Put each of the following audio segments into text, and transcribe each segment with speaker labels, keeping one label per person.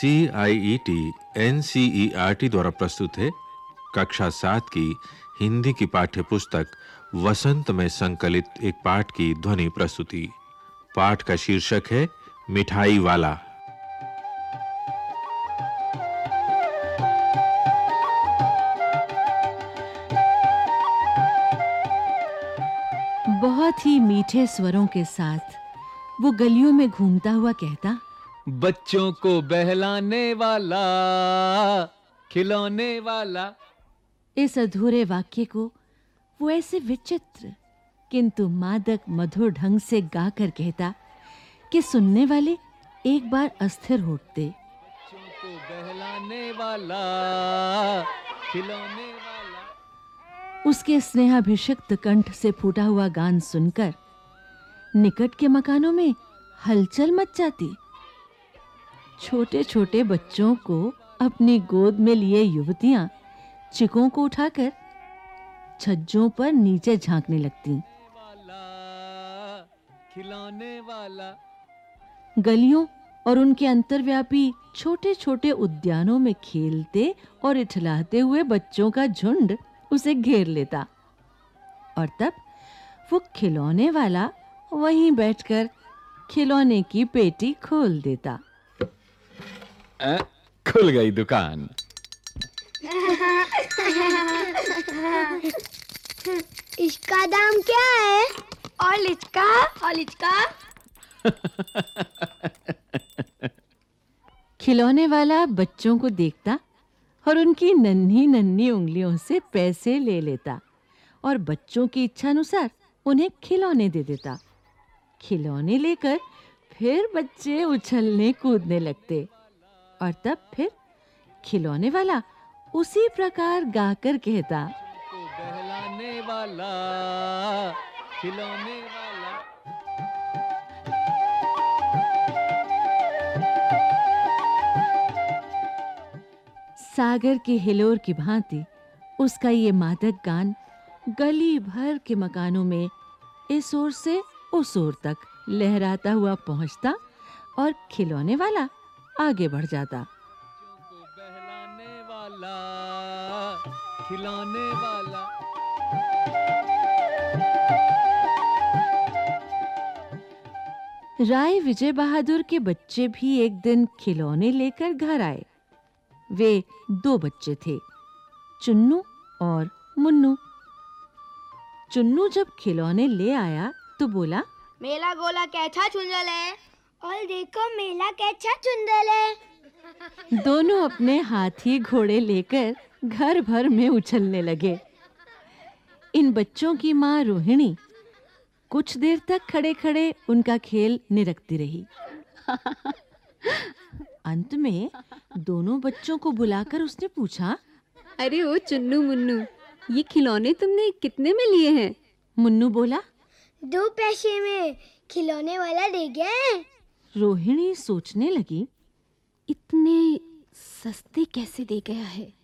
Speaker 1: C I E T N C E R T द्वारा प्रस्तुत है कक्षा सात की हिंदी की पाठ्य पुस्तक वसंत में संकलित एक पाठ की ध्वनि प्रस्तुति। पाठ का शीर्षक है मिठाई वाला।
Speaker 2: बहुत ही मीठे स्वरों के साथ वो गलियों में घूमता हुआ कहता
Speaker 3: बच्चों को बहलाने वाला खिलौने वाला।
Speaker 2: इस अधूरे वाक्य को वो ऐसे विचित्र किंतु मादक मधुर ढंग से गाकर कहता कि सुनने वाले एक बार अस्थिर होते।
Speaker 3: बच्चों को बहलाने वाला खिलौने वाला।
Speaker 2: उसके स्नेहाभिषिक्त कंठ से फूटा हुआ गान सुनकर निकट के मकानों में हलचल मच जाती। छोटे-छोटे बच्चों को अपनी गोद में लिए युवतियाँ चिकों को उठाकर छज्जों पर नीचे झांकने लगती।
Speaker 3: खिलौने वाला
Speaker 2: गलियों और उनके अंतर्व्यापी छोटे-छोटे उद्यानों में खेलते और इठलाते हुए बच्चों का झुंड उसे घेर लेता। और तब वो खिलौने वाला वहीं बैठकर खिलौने की पेटी खोल देता।
Speaker 3: अ, खुल गई दुकान।
Speaker 4: इसका दाम क्या है? और इसका और इसका
Speaker 2: खिलौने वाला बच्चों को देखता और उनकी नन्ही नन्ही उंगलियों से पैसे ले लेता और बच्चों की इच्छा अनुसार उन्हें खिलौने दे देता। खिलौने लेकर फिर बच्चे उछलने कूदने लगते। और तब फिर खिलौने वाला उसी प्रकार गाकर कहता
Speaker 3: बहलाने वाला खिलौने वाला।
Speaker 2: सागर की हिलोर की भांति उसका ये मादक गान गली भर के मकानों में इस ओर से उस ओर तक लहराता हुआ पहुँचता और खिलौने वाला आगे बढ़ जाता।
Speaker 3: बहलाने वाला खिलौने वाला
Speaker 2: राय विजय बहादुर के बच्चे भी एक दिन खिलौने लेकर घर आए। वे दो बच्चे थे, चुन्नू और मुन्नू। चुन्नू जब खिलौने ले आया तो बोला,
Speaker 4: मेला गोला कैसा चुंदल है? और देखो मेला कैसा चुंदल है।
Speaker 2: दोनों अपने हाथी घोड़े लेकर घर भर में उछलने लगे। इन बच्चों की माँ रोहिणी कुछ देर तक खड़े-खड़े उनका खेल निरखती रही। अंत में दोनों बच्चों को बुलाकर उसने पूछा
Speaker 5: अरे ओ चुन्नू मुन्नू ये खिलौने तुमने कितने में लिए हैं?
Speaker 2: मुन्नू बोला
Speaker 4: दो पैसे में खिलौने वाला ले गया है।
Speaker 2: रोहिणी सोचने लगी
Speaker 5: इतने सस्ते कैसे दे गया है?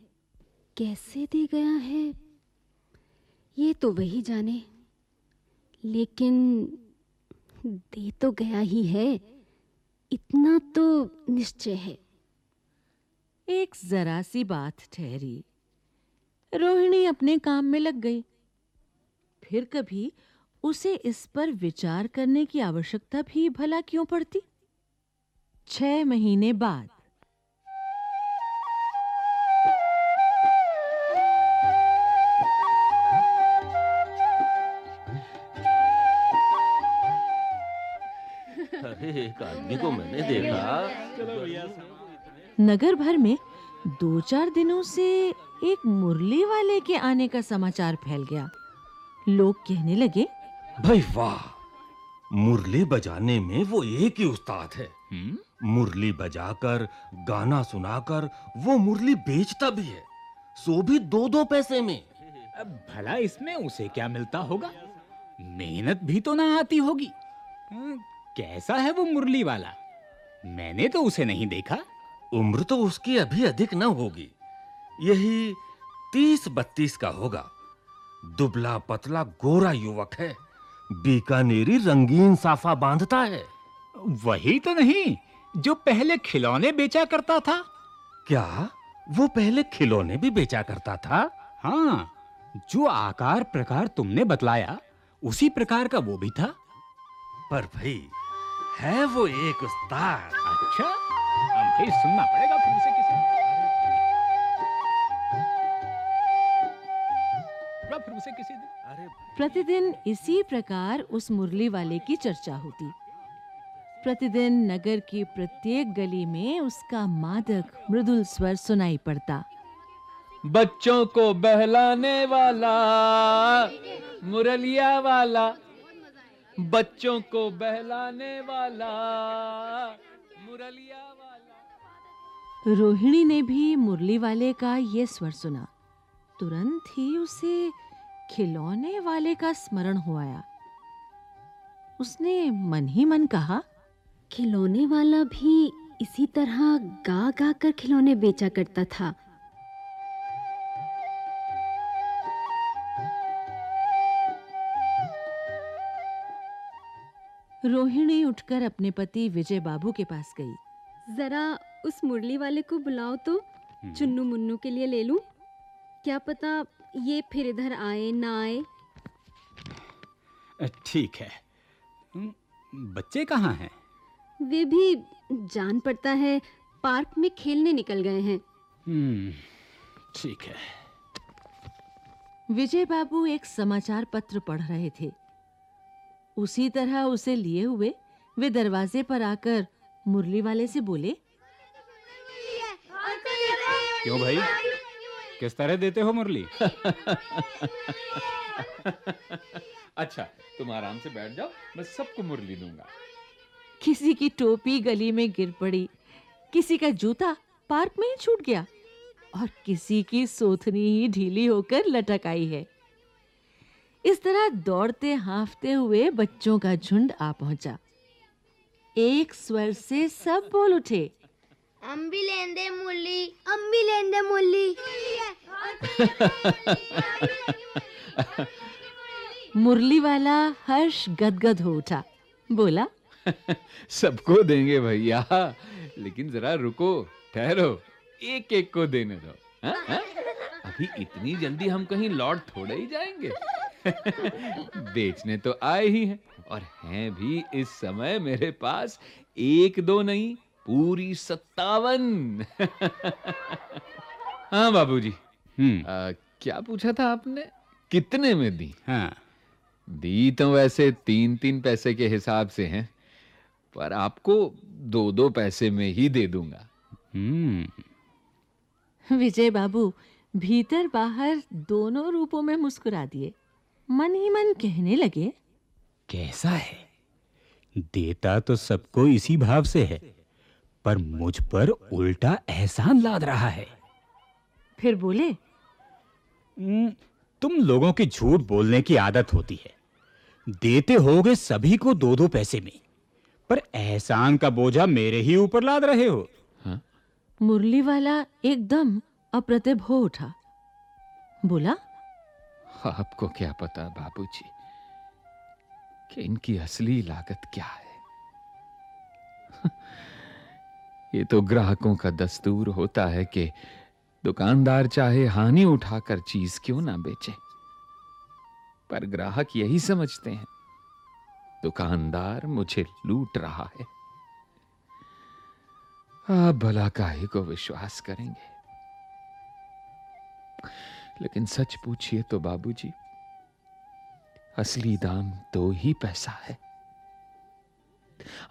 Speaker 5: कैसे दे गया है? ये तो वही जाने। लेकिन दे तो गया ही है। इतना तो निश्चय है।
Speaker 2: एक जरा सी बात ठहरी। रोहिणी अपने काम में लग गई। फिर कभी उसे इस पर विचार करने की आवश्यकता भी भला क्यों पड़ती? छह महीने बाद।
Speaker 6: एक आदमी को मैंने देखा।
Speaker 2: नगर भर में दो चार दिनों से एक मुरली वाले के आने का समाचार फैल गया। लोग कहने लगे
Speaker 6: भाई वाह मुरली बजाने में वो एक ही उस्ताद है। मुरली बजाकर गाना सुनाकर वो मुरली बेचता भी है। सो भी दो दो पैसे में।
Speaker 7: अब भला इसमें उसे क्या मिलता होगा? मेहनत भी तो ना आती होगी। हम्म, कैसा है वो मुरली वाला? मैंने तो उसे नहीं देखा।
Speaker 6: उम्र तो उसकी अभी अधिक न होगी। यही तीस बत्तीस का होगा। दुबला पतला गोरा युवक है। बीकानेरी रंगीन साफा बांधता है।
Speaker 7: वही तो नहीं। जो पहले खिलौने बेचा करता था?
Speaker 6: क्या? वो पहले खिलौने भी बेचा करता था?
Speaker 7: हाँ जो आकार प्रकार तुमने बतलाया उसी प्रकार का वो भी था।
Speaker 6: पर भाई है वो एक उस्ताद।
Speaker 7: अच्छा अब भाई सुनना पड़ेगा फिर से किसी फिर उसे किसी दिन।
Speaker 6: अरे
Speaker 2: प्रतिदिन इसी प्रकार उस मुरली वाले की चर्चा होती। प्रतिदिन नगर की प्रत्येक गली में उसका मादक मृदुल स्वर सुनाई पड़ता।
Speaker 3: बच्चों को बहलाने वाला मुरलिया वाला बच्चों को बहलाने वाला मुरलिया वाला।
Speaker 2: रोहिणी ने भी मुरली वाले का ये स्वर सुना। तुरंत ही उसे खिलौने वाले का स्मरण हो आया। उसने मन ही मन कहा
Speaker 5: खिलौने वाला भी इसी तरह गा गा कर खिलौने बेचा करता था।
Speaker 2: रोहिणी उठकर अपने पति विजय बाबू के पास गई।
Speaker 5: जरा उस मुरली वाले को बुलाओ तो चुन्नू मुन्नू के लिए ले लूँ। क्या पता ये फिर इधर आए ना आए।
Speaker 7: ठीक है। हम्म, बच्चे कहाँ हैं?
Speaker 5: वे भी जान पड़ता है पार्क में खेलने निकल गए हैं।
Speaker 7: हम्म, ठीक है।
Speaker 2: विजय बाबू एक समाचार पत्र पढ़ रहे थे। उसी तरह उसे लिए हुए वे दरवाजे पर आकर मुरली वाले से बोले
Speaker 7: क्यों भाई? किस तरह देते हो मुरली?
Speaker 3: अच्छा तुम आराम से बैठ जाओ मैं सबको मुरली दूँगा।
Speaker 2: किसी की टोपी गली में गिर पड़ी। किसी का जूता पार्क में ही छूट गया और किसी की सोथनी ही ढीली होकर लटक आई है। इस तरह दौड़ते हाँफते हुए बच्चों का झुंड आ पहुँचा। एक स्वर से सब बोल उठे।
Speaker 4: हम भी लेंदे मुरली हम भी लेंदे मुरली
Speaker 2: मुरली वाला हर्ष गदगद हो उठा। बोला
Speaker 3: सबको देंगे भैया। लेकिन जरा रुको ठहरो। एक एक को देने दो। हाँ, हाँ? अभी इतनी जल्दी हम कहीं लौट थोड़े ही जाएँगे। बेचने तो आए ही हैं। और हैं भी इस समय मेरे पास एक दो नहीं पूरी सत्तावन। हाँ बाबूजी।
Speaker 7: हम्म।
Speaker 3: क्या पूछा था आपने? कितने में दी?
Speaker 7: हाँ।
Speaker 3: दी तो वैसे तीन तीन पैसे के हिसाब से हैं। पर आपको दो दो पैसे में ही दे दूँगा।
Speaker 7: हम्म।
Speaker 2: विजय बाबू भीतर बाहर दोनों रूपों में मुस्कुरा दिए। मन ही मन कहने लगे।
Speaker 7: कैसा है? देता तो सबको इसी भाव से है पर मुझ पर उल्टा एहसान लाद रहा है।
Speaker 2: फिर बोले
Speaker 7: हम्म, तुम लोगों की झूठ बोलने की आदत होती है। देते होगे सभी को दो दो पैसे में। पर एहसान का बोझा मेरे ही ऊपर लाद रहे हो।
Speaker 2: मुरली वाला एकदम अप्रतिभ हो उठा। बोला?
Speaker 3: आपको क्या पता बाबूजी कि इनकी असली लागत क्या है? ये तो ग्राहकों का दस्तूर होता है कि दुकानदार चाहे हानि उठाकर चीज़ क्यों ना बेचे। पर ग्राहक यही समझते हैं। दुकानदार मुझे लूट रहा है। आप भला काहे को विश्वास करेंगे। लेकिन सच पूछिए तो बाबूजी, असली दाम दो ही पैसा है।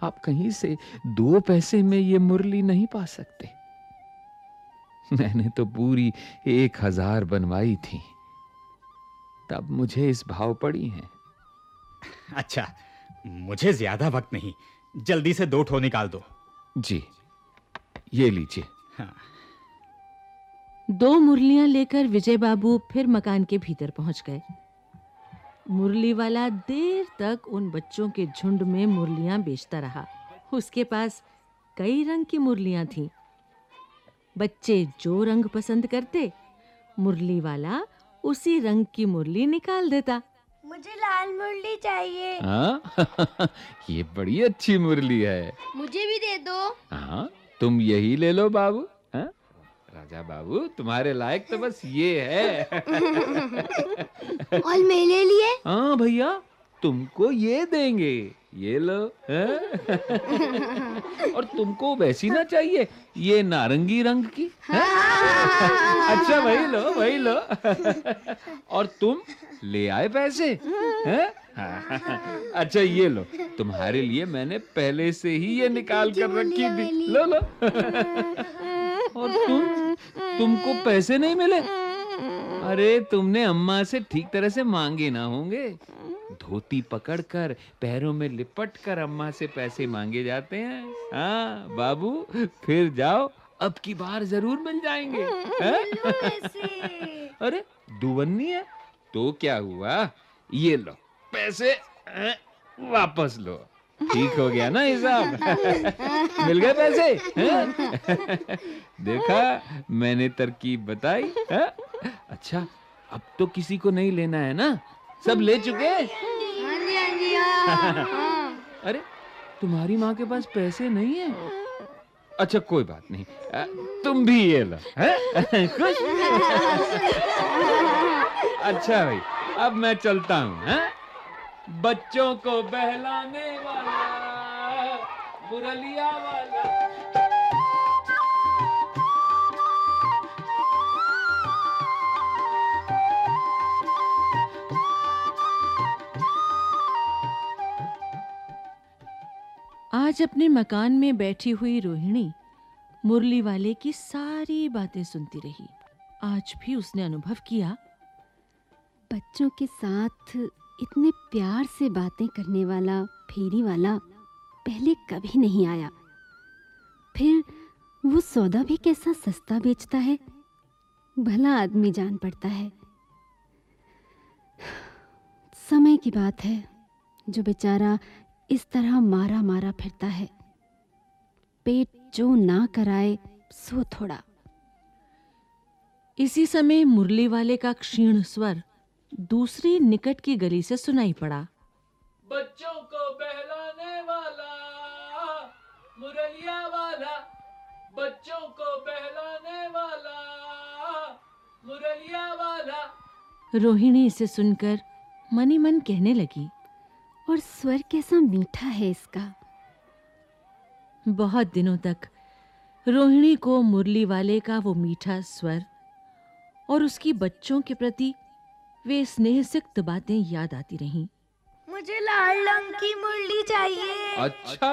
Speaker 3: आप कहीं से दो पैसे में ये मुरली नहीं पा सकते। मैंने तो पूरी एक हज़ार बनवाई थी। तब मुझे इस भाव पड़ी है।
Speaker 7: अच्छा मुझे ज़्यादा वक्त नहीं। जल्दी से दो ठो निकाल दो।
Speaker 3: जी ये लीजिए।
Speaker 7: हाँ।
Speaker 2: दो मुरलियाँ लेकर विजय बाबू फिर मकान के भीतर पहुँच गए। मुरली वाला देर तक उन बच्चों के झुंड में मुरलियाँ बेचता रहा। उसके पास कई रंग की मुरलियाँ थीं। बच्चे जो रंग पसंद करते मुरली वाला उसी रंग की मुरली निकाल देता।
Speaker 4: मुझे लाल मुरली चाहिए।
Speaker 3: हाँ? ये बड़ी अच्छी मुरली है।
Speaker 4: मुझे भी दे दो।
Speaker 3: हाँ तुम यही ले लो बाबू हाँ? राजा बाबू तुम्हारे लायक तो बस ये है।
Speaker 4: और मेरे लिए?
Speaker 3: हाँ भैया तुमको ये देंगे। ये लो हाँ? और तुमको वैसी ना चाहिए ये नारंगी रंग की? अच्छा वही लो वही लो और तुम ले आए पैसे हैं? अच्छा ये लो तुम्हारे लिए मैंने पहले से ही ये निकाल कर रखी थी लो लो और तुम तुमको पैसे नहीं मिले अरे तुमने अम्मा से ठीक तरह से मांगे ना होंगे। धोती पकड़कर पैरों में लिपट कर अम्मा से पैसे मांगे जाते हैं। हाँ बाबू फिर जाओ अब की बार ज़रूर मिल जाएँगे। अरे दुवन्नी है? तो क्या हुआ? ये लो पैसे वापस लो। ठीक हो गया ना हिसाब मिल गए पैसे? देखा मैंने तरकीब बताई हैं? अच्छा अब तो किसी को नहीं लेना है ना सब ले चुके
Speaker 4: हाँ जी हाँ जी हाँ।
Speaker 3: अरे तुम्हारी माँ के पास पैसे नहीं है अच्छा कोई बात नहीं तुम भी ये लो हैं? खुश अच्छा भाई अब मैं चलता हूँ हैं? बच्चों को बहलाने वाला मुरलिया वाला
Speaker 2: आज अपने मकान में बैठी हुई रोहिणी मुरली वाले की सारी बातें सुनती रही। आज भी उसने अनुभव किया।
Speaker 5: बच्चों के साथ इतने प्यार से बातें करने वाला, फेरी वाला पहले कभी नहीं आया। फिर वो सौदा भी कैसा सस्ता बेचता है, भला आदमी जान पड़ता है। समय की बात है, जो बेचारा इस तरह मारा मारा फिरता है। पेट जो ना कराए सो थोड़ा।
Speaker 2: इसी समय मुरली वाले का क्षीण स्वर दूसरी निकट की गली से सुनाई पड़ा।
Speaker 3: बच्चों को बहलाने वाला मुरलिया वाला बच्चों को बहलाने वाला मुरलिया वाला।
Speaker 2: रोहिणी इसे सुनकर मनी मन कहने लगी।
Speaker 5: और स्वर कैसा मीठा है इसका।
Speaker 2: बहुत दिनों तक रोहिणी को मुरली वाले का वो मीठा स्वर और उसकी बच्चों के प्रति वे स्नेह सिक्त बातें याद आती रहीं।
Speaker 4: मुझे लाल रंग की मुरली चाहिए।
Speaker 3: अच्छा।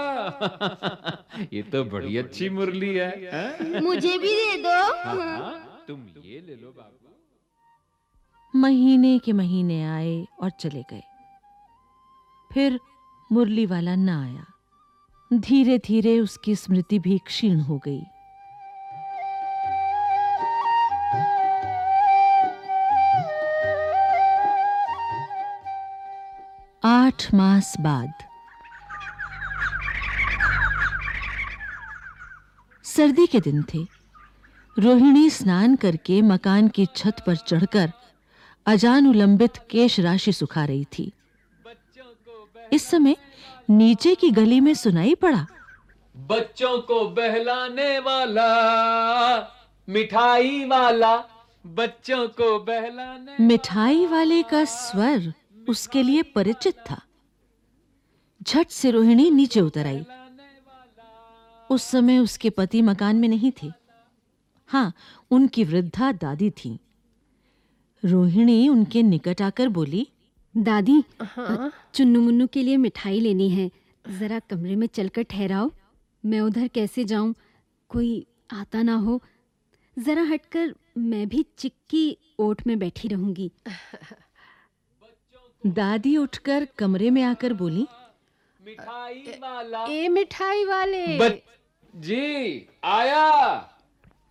Speaker 3: ये तो बड़ी अच्छी मुरली है। हैं?
Speaker 4: मुझे भी दे दो।
Speaker 3: हाँ, तुम ये ले लो बाबू।
Speaker 2: महीने के महीने आए और चले गए। फिर मुरली वाला न आया। धीरे धीरे उसकी स्मृति भी क्षीण हो गई। आठ मास बाद। सर्दी के दिन थे। रोहिणी स्नान करके मकान की छत पर चढ़कर अजान उलंबित केश राशि सुखा रही थी। इस समय नीचे की गली में सुनाई पड़ा।
Speaker 3: बच्चों को बहलाने वाला मिठाई वाला बच्चों को बहलाने
Speaker 2: मिठाई वाले का स्वर उसके लिए परिचित था। झट से रोहिणी नीचे उतर आई। उस समय उसके पति मकान में नहीं थे। हाँ उनकी वृद्धा दादी थी। रोहिणी उनके निकट आकर बोली
Speaker 5: दादी चुन्नू मुन्नू के लिए मिठाई लेनी है। जरा कमरे में चलकर ठहराओ। मैं उधर कैसे जाऊँ? कोई आता ना हो। जरा हटकर मैं भी चिक्की ओट में बैठी रहूँगी।
Speaker 2: दादी उठकर कमरे में आकर बोली
Speaker 3: मिठाई वाला।
Speaker 8: ए मिठाई वाले।
Speaker 3: बच जी आया।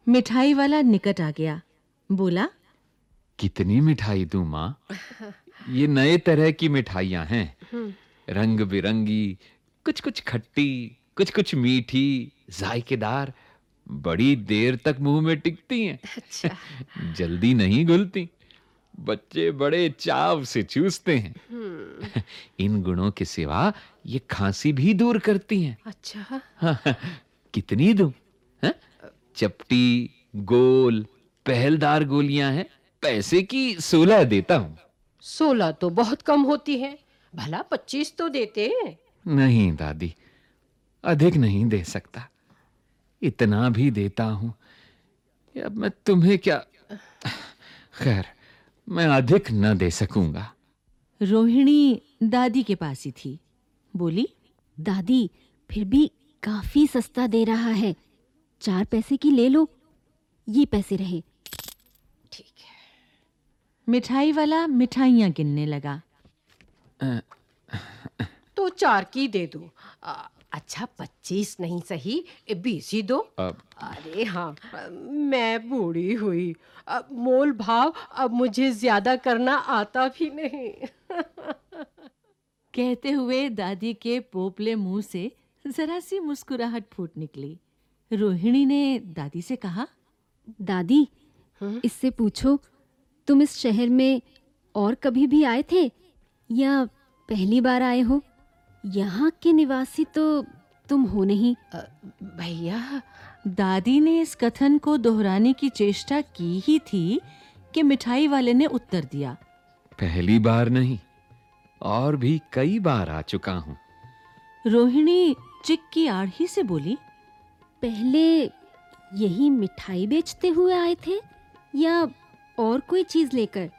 Speaker 2: मिठाई वाला निकट आ गया। बोला
Speaker 3: कितनी मिठाई दूँ माँ? ये नए तरह की मिठाइयाँ हैं। रंग बिरंगी कुछ कुछ खट्टी कुछ कुछ मीठी जायकेदार बड़ी देर तक मुँह में टिकती हैं।
Speaker 8: अच्छा।
Speaker 3: जल्दी नहीं घुलती। बच्चे बड़े चाव से चूसते हैं। इन गुणों के सिवा ये खांसी भी दूर करती हैं।
Speaker 8: अच्छा।
Speaker 3: कितनी दूँ? हैं? चपटी गोल पहलदार गोलियाँ हैं। पैसे की सोलह देता हूँ।
Speaker 8: सोलह तो बहुत कम होती है। भला पच्चीस तो देते
Speaker 3: नहीं दादी अधिक नहीं दे सकता। इतना भी देता हूँ। अब मैं तुम्हें क्या खैर मैं अधिक न दे सकूँगा।
Speaker 2: रोहिणी दादी के पास ही थी। बोली
Speaker 5: दादी फिर भी काफ़ी सस्ता दे रहा है। चार पैसे की ले लो ये पैसे रहे।
Speaker 8: ठीक है।
Speaker 2: मिठाई वाला मिठाइयाँ गिनने लगा।
Speaker 8: तो चार की दे दो। आ, अच्छा पच्चीस नहीं सही बीस ही दो। अरे हाँ मैं बूढ़ी हुई। अब मोल भाव अब मुझे ज़्यादा करना आता भी नहीं।
Speaker 2: कहते हुए दादी के पोपले मुँह से जरा सी मुस्कुराहट फूट निकली। रोहिणी ने दादी से कहा
Speaker 5: दादी इससे पूछो तुम इस शहर में और कभी भी आए थे? या पहली बार आए हो? यहाँ के निवासी तो तुम हो नहीं।
Speaker 8: भैया
Speaker 2: दादी ने इस कथन को दोहराने की चेष्टा की ही थी कि मिठाई वाले ने उत्तर दिया।
Speaker 3: पहली बार नहीं और भी कई बार आ चुका हूँ।
Speaker 2: रोहिणी चिक की आड़ी से बोली
Speaker 5: पहले यही मिठाई बेचते हुए आए थे या और कोई चीज़ लेकर।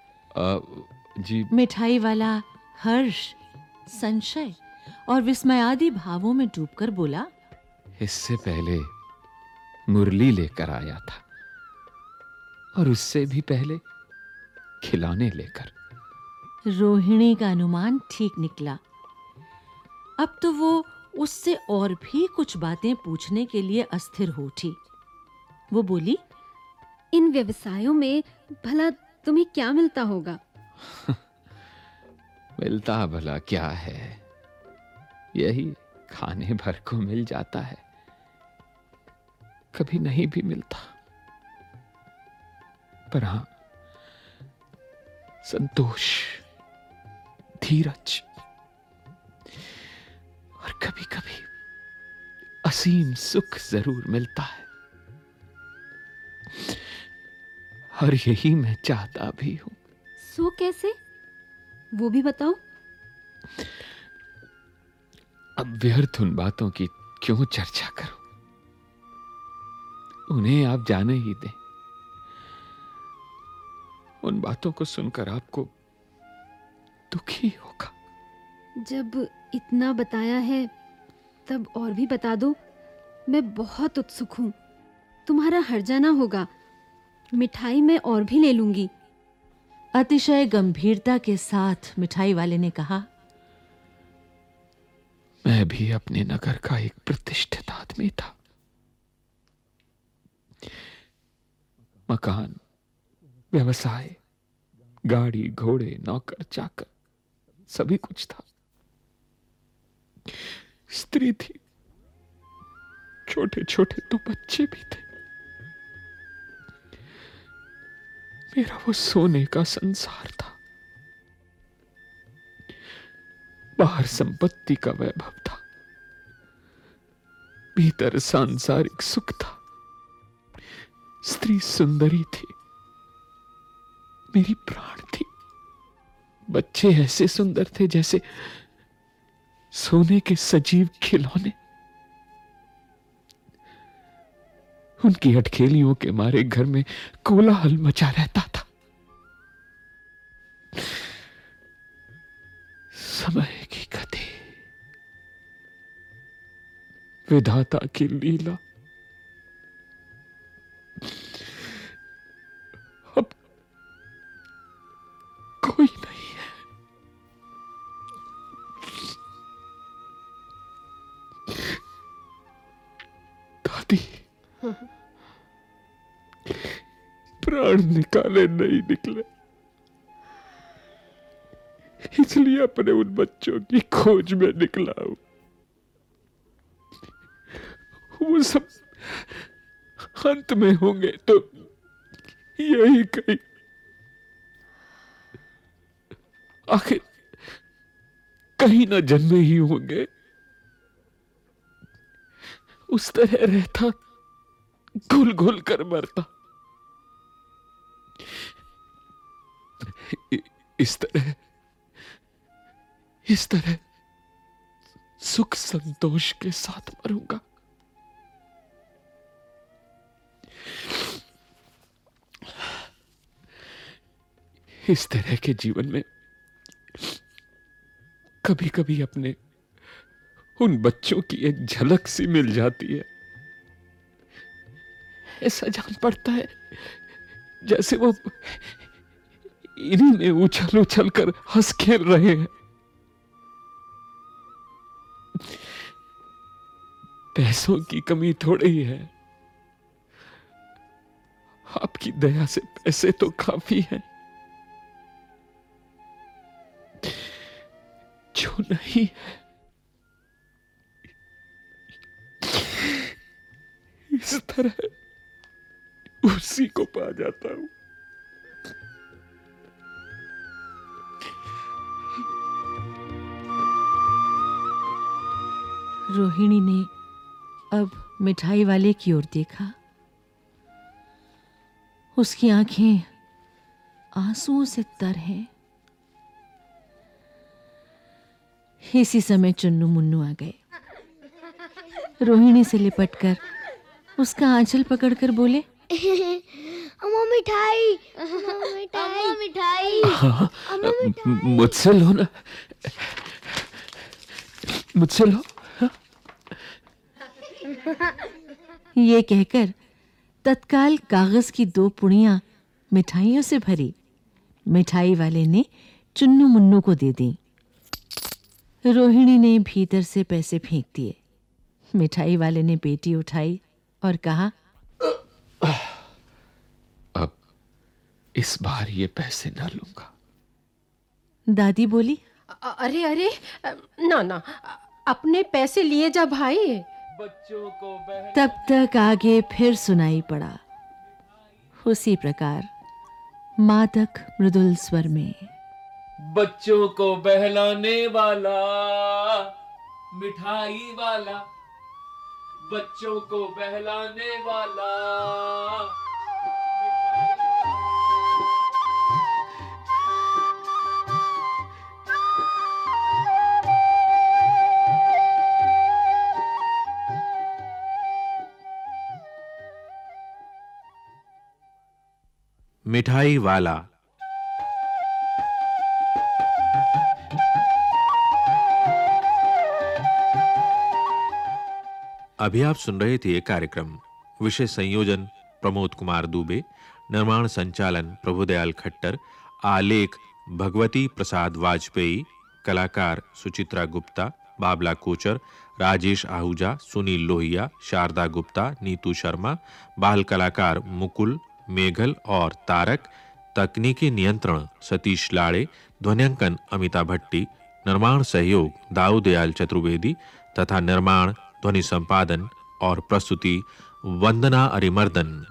Speaker 3: जी।
Speaker 2: मिठाई वाला हर्ष संशय और विस्मयादि भावों में डूबकर बोला
Speaker 3: इससे पहले मुरली लेकर आया था और उससे भी पहले खिलौने लेकर।
Speaker 2: रोहिणी का अनुमान ठीक निकला। अब तो वो उससे और भी कुछ बातें पूछने के लिए अस्थिर हो उठी। वो बोली
Speaker 5: इन व्यवसायों में भला तुम्हें क्या मिलता होगा?
Speaker 3: मिलता भला क्या है? यही खाने भर को मिल जाता है। कभी नहीं भी मिलता। पर हाँ, संतोष, धीरज, और कभी कभी असीम सुख ज़रूर मिलता है। और यही मैं चाहता भी हूँ।
Speaker 5: सो कैसे? वो भी बताओ।
Speaker 3: अब व्यर्थ उन बातों की क्यों चर्चा करो? उन्हें आप जाने ही दें। उन बातों को सुनकर आपको दुखी होगा।
Speaker 5: जब इतना बताया है तब और भी बता दो। मैं बहुत उत्सुक हूँ। तुम्हारा हर्जाना होगा। मिठाई मैं और भी ले लूँगी।
Speaker 2: अतिशय गंभीरता के साथ मिठाई वाले ने कहा,
Speaker 3: मैं भी अपने नगर का एक प्रतिष्ठित आदमी था। मकान, व्यवसाय, गाड़ी, घोड़े, नौकर, चाकर, सभी कुछ था। स्त्री थी छोटे छोटे दो बच्चे भी थे। मेरा वो सोने का संसार था। बाहर संपत्ति का वैभव था। भीतर सांसारिक सुख था। स्त्री सुंदरी थी। मेरी प्राण थी। बच्चे ऐसे सुंदर थे जैसे सोने के सजीव खिलौने। उनकी अटखेलियों के मारे घर में कोलाहल मचा रहता था। समय की गति। विधाता की लीला। अब कोई नहीं है। दादी। प्राण निकाले नहीं निकले। इसलिए अपने उन बच्चों की खोज में निकला हूँ। वो सब अंत में होंगे तो यही कहीं। आखिर
Speaker 9: कहीं ना जन्मे ही होंगे। उस तरह रहता घुल घुल कर मरता। इस तरह इस तरह सुख संतोष के साथ मरूँगा। इस तरह के जीवन में कभी कभी अपने उन बच्चों की एक झलक सी मिल जाती है। ऐसा जान पड़ता है। जैसे वो इन्हीं में उछल उछल कर हंस खेल रहे हैं। पैसों की कमी थोड़ी ही है। आपकी दया से पैसे तो काफ़ी हैं। जो नहीं है। इस तरह उसी को पा जाता हूँ।
Speaker 2: रोहिणी ने अब मिठाई वाले की ओर देखा। उसकी आँखें आंसुओं से तर हैं। इसी समय चुन्नू मुन्नू आ गए। रोहिणी से लिपटकर उसका आंचल पकड़कर बोले
Speaker 4: अम्मा मिठाई। अम्मा मिठाई। अम्मा मिठाई।
Speaker 9: हाँ, मुझसे लो ना। मुझसे लो।
Speaker 2: ये कहकर तत्काल कागज़ की दो पुड़ियाँ मिठाइयों से भरी। मिठाई वाले ने चुन्नू मुन्नू को दे दी। रोहिणी ने भीतर से पैसे फेंक दिए। मिठाई वाले ने पेटी उठाई और कहा
Speaker 9: अब इस बार ये पैसे ना लूँगा।
Speaker 2: दादी बोली
Speaker 8: अरे अरे ना ना अपने पैसे लिए जा भाई।
Speaker 2: बच्चों को तब तक आगे फिर सुनाई पड़ा। उसी प्रकार मादक मृदुल स्वर में।
Speaker 9: बच्चों को बहलाने वाला मिठाई वाला बच्चों को बहलाने वाला।
Speaker 1: मिठाई वाला। अभी आप सुन रहे थे ये कार्यक्रम विषय संयोजन, प्रमोद कुमार दुबे, निर्माण संचालन, प्रभुदयाल खट्टर, आलेख, भगवती प्रसाद वाजपेयी, कलाकार सुचित्रा गुप्ता, बाबला कोचर, राजेश आहूजा, सुनील लोहिया, शारदा गुप्ता, नीतू शर्मा, बाल कलाकार मुकुल मेघल और तारक, तकनीकी नियंत्रण सतीश लाड़े, ध्वनियांकन अमिता भट्टी, निर्माण सहयोग दाऊदयाल चतुर्वेदी तथा निर्माण, ध्वनि संपादन और प्रस्तुति वंदना अरिमर्दन।